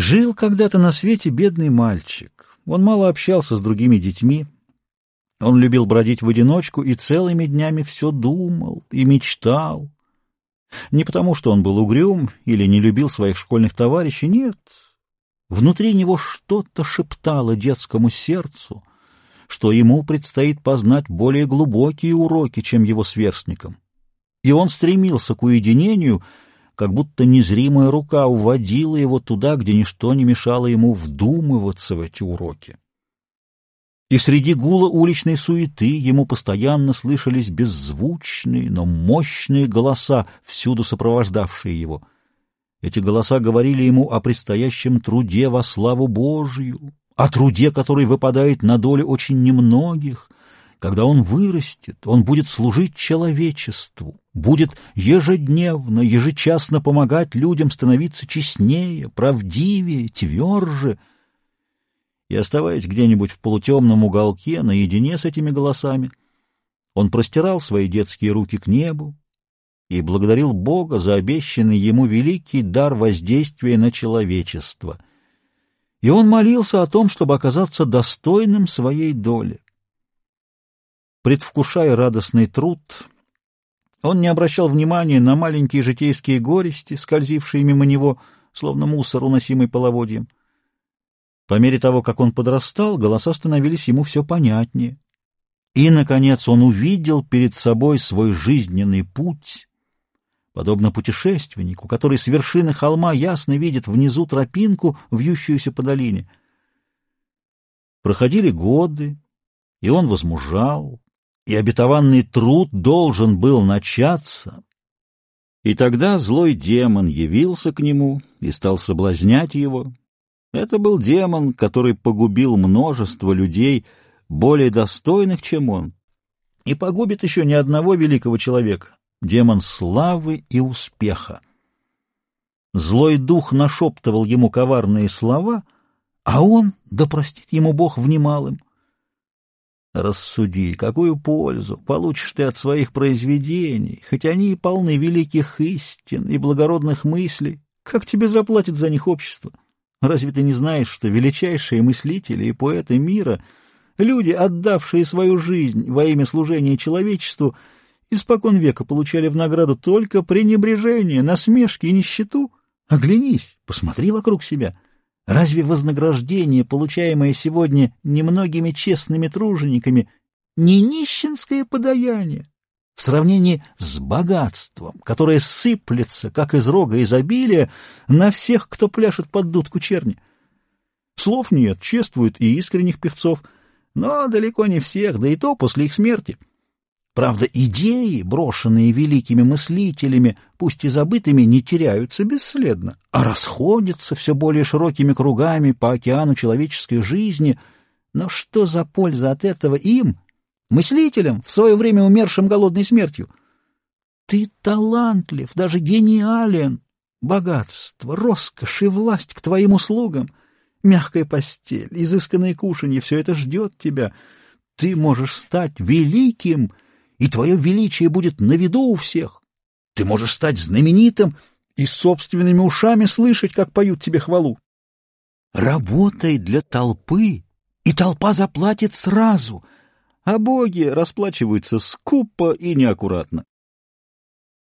Жил когда-то на свете бедный мальчик. Он мало общался с другими детьми. Он любил бродить в одиночку и целыми днями все думал и мечтал. Не потому, что он был угрюм или не любил своих школьных товарищей, нет. Внутри него что-то шептало детскому сердцу, что ему предстоит познать более глубокие уроки, чем его сверстникам. И он стремился к уединению — как будто незримая рука уводила его туда, где ничто не мешало ему вдумываться в эти уроки. И среди гула уличной суеты ему постоянно слышались беззвучные, но мощные голоса, всюду сопровождавшие его. Эти голоса говорили ему о предстоящем труде во славу Божию, о труде, который выпадает на долю очень немногих, когда он вырастет, он будет служить человечеству, будет ежедневно, ежечасно помогать людям становиться честнее, правдивее, тверже. И оставаясь где-нибудь в полутемном уголке, наедине с этими голосами, он простирал свои детские руки к небу и благодарил Бога за обещанный ему великий дар воздействия на человечество. И он молился о том, чтобы оказаться достойным своей доли. Предвкушая радостный труд, он не обращал внимания на маленькие житейские горести, скользившие мимо него, словно мусор, уносимый половодьем. По мере того, как он подрастал, голоса становились ему все понятнее. И, наконец, он увидел перед собой свой жизненный путь, подобно путешественнику, который с вершины холма ясно видит внизу тропинку, вьющуюся по долине. Проходили годы, и он возмужал, и обетованный труд должен был начаться. И тогда злой демон явился к нему и стал соблазнять его. Это был демон, который погубил множество людей, более достойных, чем он, и погубит еще ни одного великого человека, демон славы и успеха. Злой дух нашептывал ему коварные слова, а он, да простит ему Бог, внимал им. Рассуди, какую пользу получишь ты от своих произведений, хоть они и полны великих истин и благородных мыслей. Как тебе заплатит за них общество? Разве ты не знаешь, что величайшие мыслители и поэты мира, люди, отдавшие свою жизнь во имя служения человечеству, испокон века получали в награду только пренебрежение, насмешки и нищету? Оглянись, посмотри вокруг себя — Разве вознаграждение, получаемое сегодня немногими честными тружениками, не нищенское подаяние в сравнении с богатством, которое сыплется, как из рога изобилия, на всех, кто пляшет под дудку черни? Слов нет, чествуют и искренних певцов, но далеко не всех, да и то после их смерти — Правда, идеи, брошенные великими мыслителями, пусть и забытыми, не теряются бесследно, а расходятся все более широкими кругами по океану человеческой жизни. Но что за польза от этого им, мыслителям, в свое время умершим голодной смертью? Ты талантлив, даже гениален. Богатство, роскошь и власть к твоим услугам, мягкая постель, изысканное кушанье — все это ждет тебя. Ты можешь стать великим — и твое величие будет на виду у всех. Ты можешь стать знаменитым и собственными ушами слышать, как поют тебе хвалу. Работай для толпы, и толпа заплатит сразу, а боги расплачиваются скупо и неаккуратно.